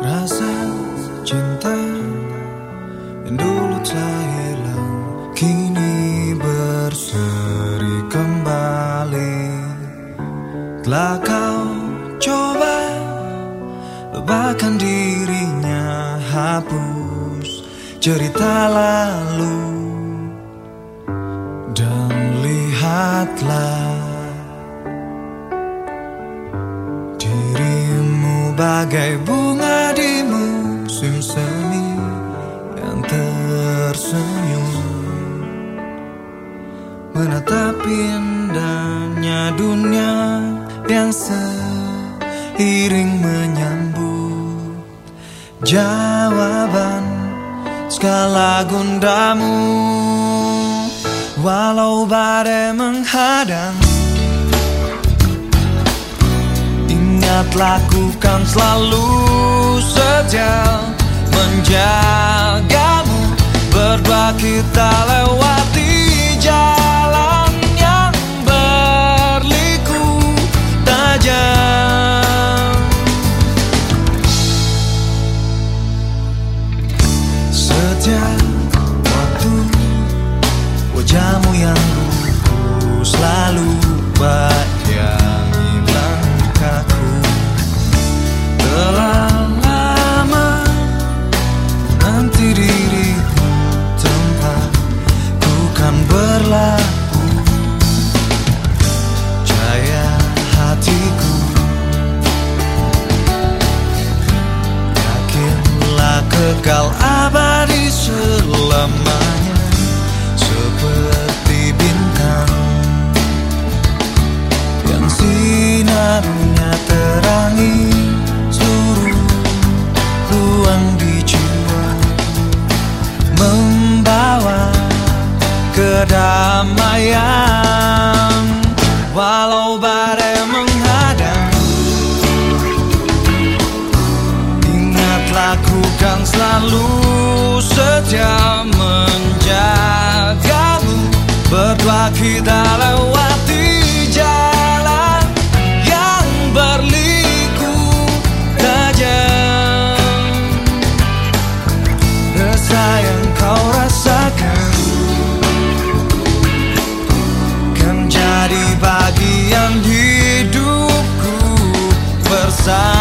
Rasa cinta yang dulu telah hilang Kini berseri kembali. Telah kau coba Lupakan dirinya Hapus cerita lalu. Dan lihatlah bagai bunga di musim semi Yang tersenyum. Menatap indahnya dunia Yang seiring menyambut Jawaban segala gundamu. Walau badai menghadang lakukan selalu setia Menjagamu Berdua kita lewati kedamaian Walau badai menghadang. Ingat lakukan selalu setia menjagamu Berdua kita Bersamamu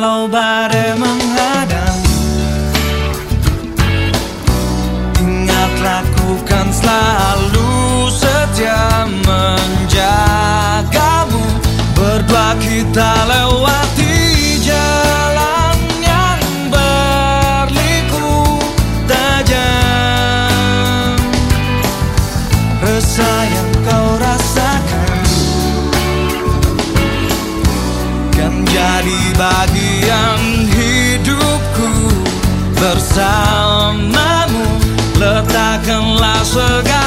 Walau badai menghadang. Ingat lakukan selalu setia menjagamu. Berdua kita lewati jalan yang berliku tajam. Resah kau rasakan bagian hidupku Bersamamu. Letakkanlah segala